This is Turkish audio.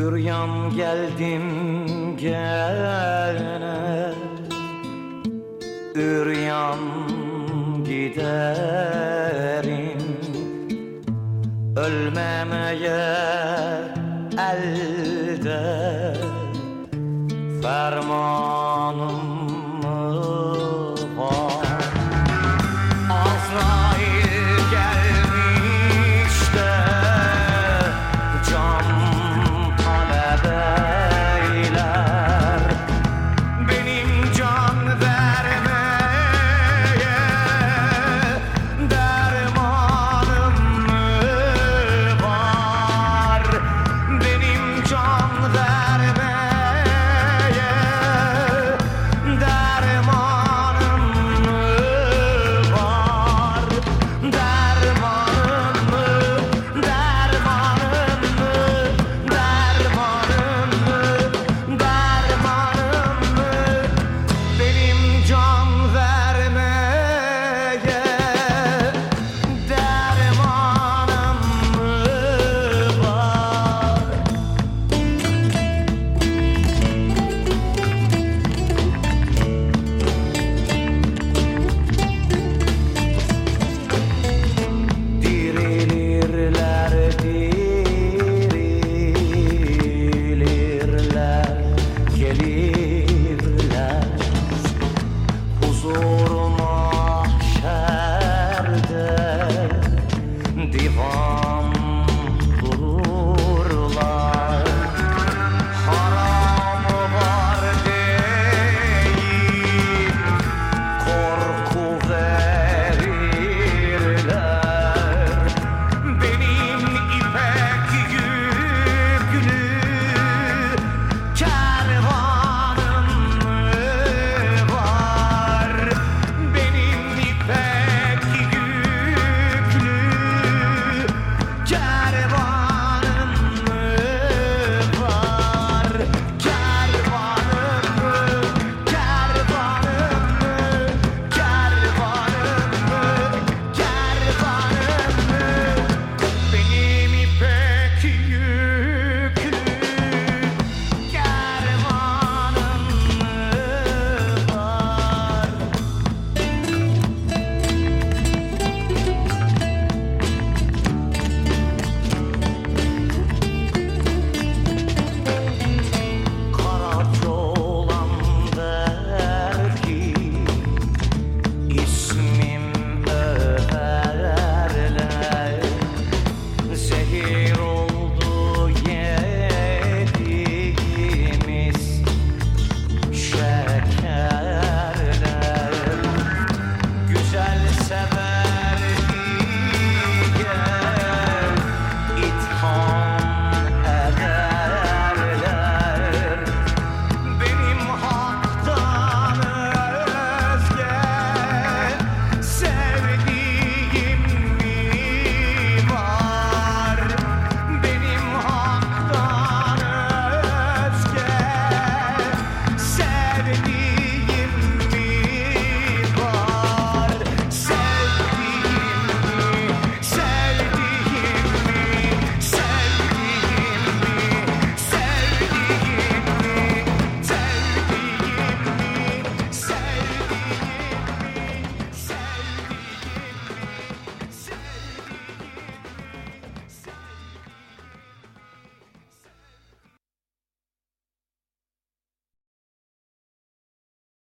Büryan geldim gelene. Üryan giderim. Ölmemeye elde Fermanım Kelly.